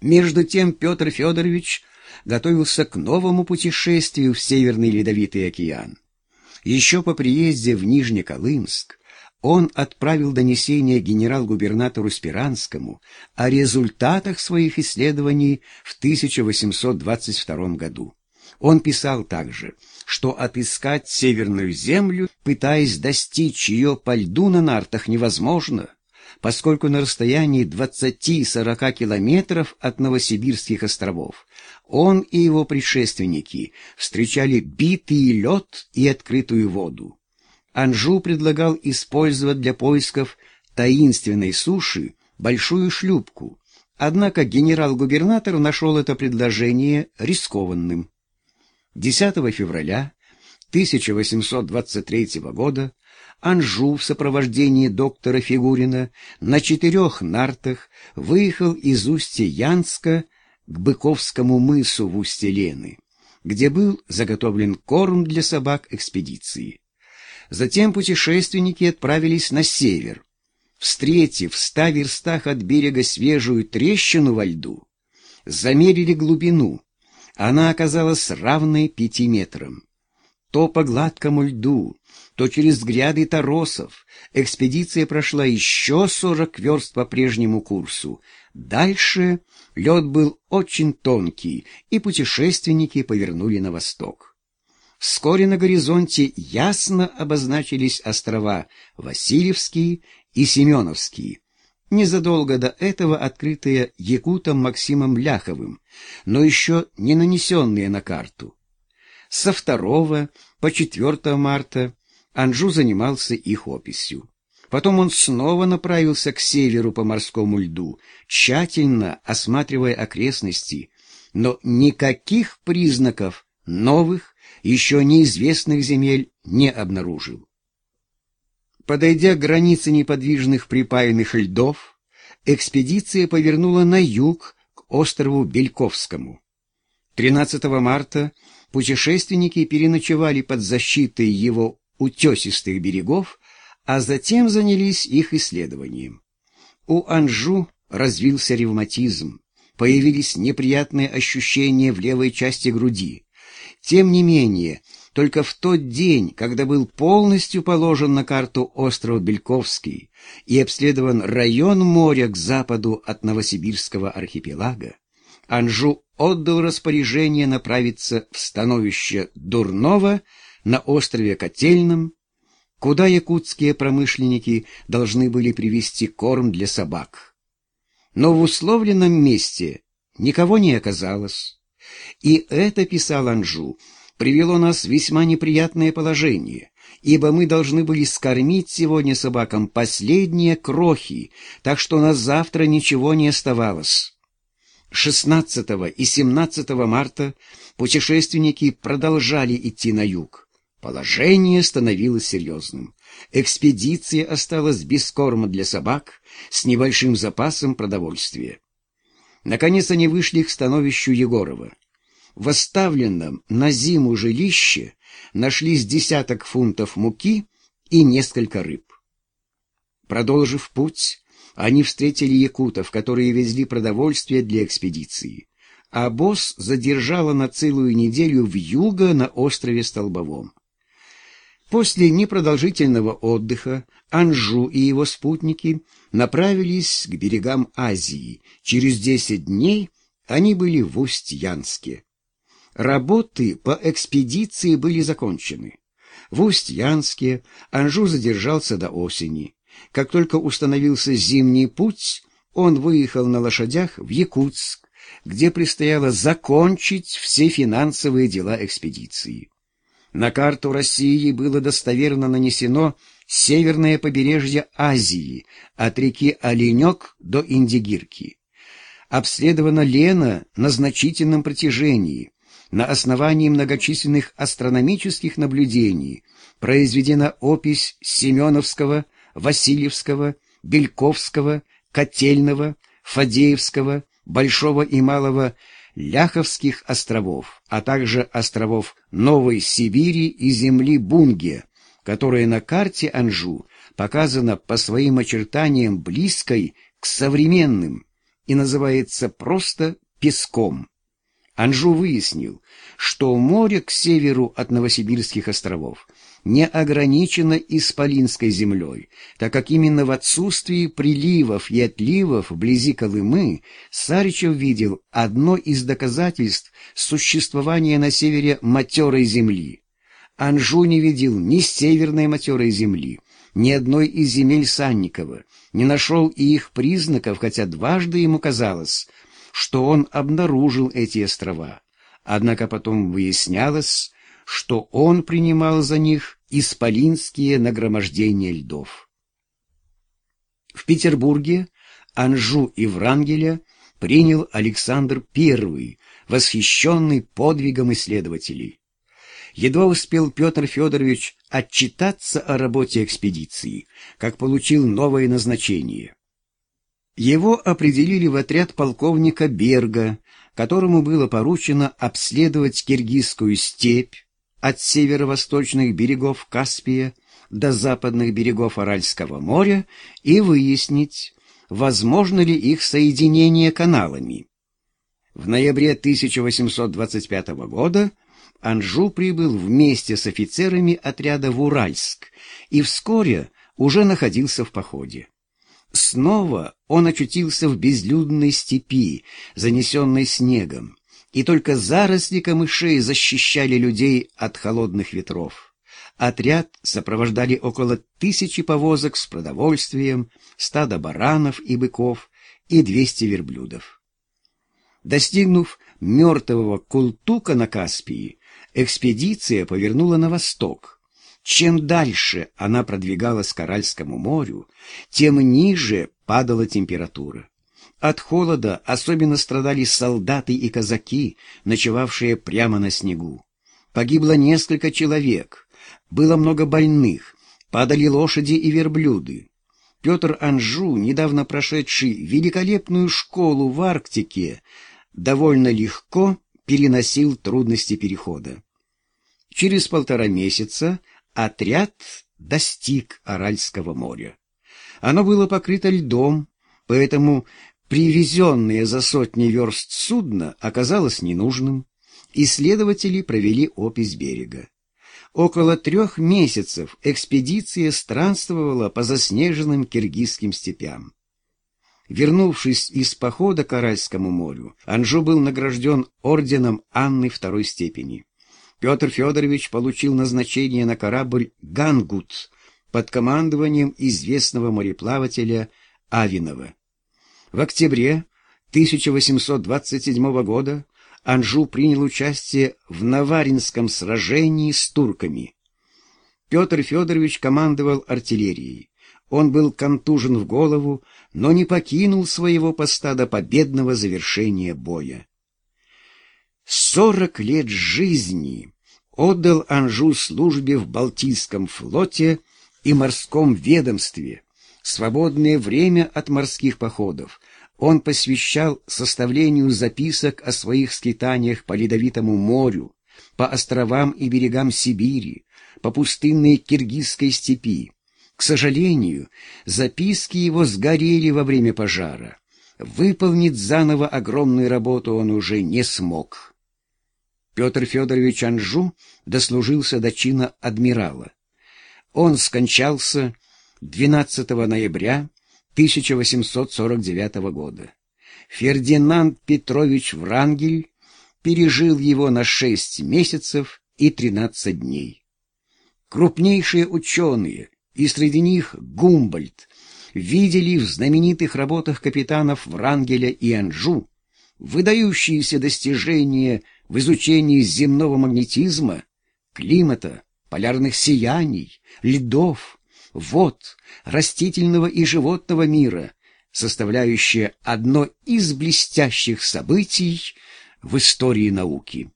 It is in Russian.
Между тем Петр Федорович готовился к новому путешествию в Северный Ледовитый океан. Еще по приезде в Нижнеколымск он отправил донесение генерал-губернатору Спиранскому о результатах своих исследований в 1822 году. Он писал также, что отыскать Северную землю, пытаясь достичь ее по льду на нартах, невозможно, поскольку на расстоянии 20-40 километров от Новосибирских островов он и его предшественники встречали битый лед и открытую воду. Анжу предлагал использовать для поисков таинственной суши большую шлюпку, однако генерал-губернатор нашел это предложение рискованным. 10 февраля 1823 года Анжу в сопровождении доктора Фигурина на четырех нартах выехал из устья Янска к Быковскому мысу в устье Лены, где был заготовлен корм для собак экспедиции. Затем путешественники отправились на север. Встретив в ста верстах от берега свежую трещину во льду, замерили глубину. Она оказалась равной пяти метрам. То по гладкому льду, то через гряды торосов экспедиция прошла еще сорок верст по прежнему курсу. Дальше лед был очень тонкий, и путешественники повернули на восток. Вскоре на горизонте ясно обозначились острова Васильевский и Семеновский, незадолго до этого открытые Якутом Максимом Ляховым, но еще не нанесенные на карту. Со 2 по 4 марта Анжу занимался их описью. Потом он снова направился к северу по морскому льду, тщательно осматривая окрестности, но никаких признаков новых еще неизвестных земель не обнаружил. Подойдя к границе неподвижных припаянных льдов, экспедиция повернула на юг к острову Бельковскому. 13 марта путешественники переночевали под защитой его утесистых берегов, а затем занялись их исследованием. У Анжу развился ревматизм, появились неприятные ощущения в левой части груди. Тем не менее, только в тот день, когда был полностью положен на карту остров Бельковский и обследован район моря к западу от Новосибирского архипелага, Анжу отдал распоряжение направиться в становище Дурново на острове Котельном, куда якутские промышленники должны были привезти корм для собак. Но в условленном месте никого не оказалось. И это, писал Анжу, привело нас в весьма неприятное положение, ибо мы должны были скормить сегодня собакам последние крохи, так что на завтра ничего не оставалось. 16 и 17 марта путешественники продолжали идти на юг. Положение становилось серьезным. Экспедиция осталась без корма для собак, с небольшим запасом продовольствия. Наконец они вышли к становищу Егорова. В оставленном на зиму жилище нашлись десяток фунтов муки и несколько рыб. Продолжив путь, они встретили якутов, которые везли продовольствие для экспедиции, а босс задержала на целую неделю в юго на острове Столбовом. После непродолжительного отдыха Анжу и его спутники направились к берегам Азии. Через десять дней они были в Усть-Янске. Работы по экспедиции были закончены. В Усть-Янске Анжу задержался до осени. Как только установился зимний путь, он выехал на лошадях в Якутск, где предстояло закончить все финансовые дела экспедиции. На карту России было достоверно нанесено северное побережье Азии от реки Оленек до Индигирки. Обследована Лена на значительном протяжении. На основании многочисленных астрономических наблюдений произведена опись Семеновского, Васильевского, Бельковского, Котельного, Фадеевского, Большого и Малого Ляховских островов, а также островов Новой Сибири и земли Бунге, которая на карте Анжу показана по своим очертаниям близкой к современным и называется просто Песком. Анжу выяснил, что море к северу от Новосибирских островов не ограничено Исполинской землей, так как именно в отсутствии приливов и отливов вблизи Колымы Саричев видел одно из доказательств существования на севере матерой земли. Анжу не видел ни северной матерой земли, ни одной из земель Санникова, не нашел и их признаков, хотя дважды ему казалось, что он обнаружил эти острова. Однако потом выяснялось, что он принимал за них исполинские нагромождения льдов. В Петербурге Анжу и Врангеля принял Александр I, восхищенный подвигом исследователей. Едва успел Петр Федорович отчитаться о работе экспедиции, как получил новое назначение. Его определили в отряд полковника Берга, которому было поручено обследовать киргизскую степь от северо-восточных берегов Каспия до западных берегов Аральского моря и выяснить, возможно ли их соединение каналами. В ноябре 1825 года Анжу прибыл вместе с офицерами отряда в Уральск и вскоре уже находился в походе. Снова он очутился в безлюдной степи, занесенной снегом, и только заросли камышей защищали людей от холодных ветров. Отряд сопровождали около тысячи повозок с продовольствием, стадо баранов и быков и двести верблюдов. Достигнув мертвого Култука на Каспии, экспедиция повернула на восток. Чем дальше она продвигалась к Аральскому морю, тем ниже падала температура. От холода особенно страдали солдаты и казаки, ночевавшие прямо на снегу. Погибло несколько человек, было много больных, падали лошади и верблюды. Петр Анжу, недавно прошедший великолепную школу в Арктике, довольно легко переносил трудности перехода. Через полтора месяца отряд достиг Аральского моря. Оно было покрыто льдом, поэтому привезенное за сотни верст судно оказалось ненужным. Исследователи провели опись берега. Около трех месяцев экспедиция странствовала по заснеженным киргизским степям. Вернувшись из похода к Аральскому морю, Анжу был награжден орденом Анны второй степени. Петр Федорович получил назначение на корабль «Гангут» под командованием известного мореплавателя Авинова. В октябре 1827 года Анжу принял участие в Наваринском сражении с турками. Петр Федорович командовал артиллерией. Он был контужен в голову, но не покинул своего поста до победного завершения боя. Сорок лет жизни отдал Анжу службе в Балтийском флоте и морском ведомстве. Свободное время от морских походов он посвящал составлению записок о своих скитаниях по Ледовитому морю, по островам и берегам Сибири, по пустынной киргизской степи. К сожалению, записки его сгорели во время пожара. Выполнить заново огромную работу он уже не смог. Петр Федорович Анжу дослужился до чина адмирала. Он скончался 12 ноября 1849 года. Фердинанд Петрович Врангель пережил его на шесть месяцев и тринадцать дней. Крупнейшие ученые и среди них Гумбольд, видели в знаменитых работах капитанов Врангеля и Анжу выдающиеся достижения в изучении земного магнетизма, климата, полярных сияний, льдов, вод, растительного и животного мира, составляющие одно из блестящих событий в истории науки.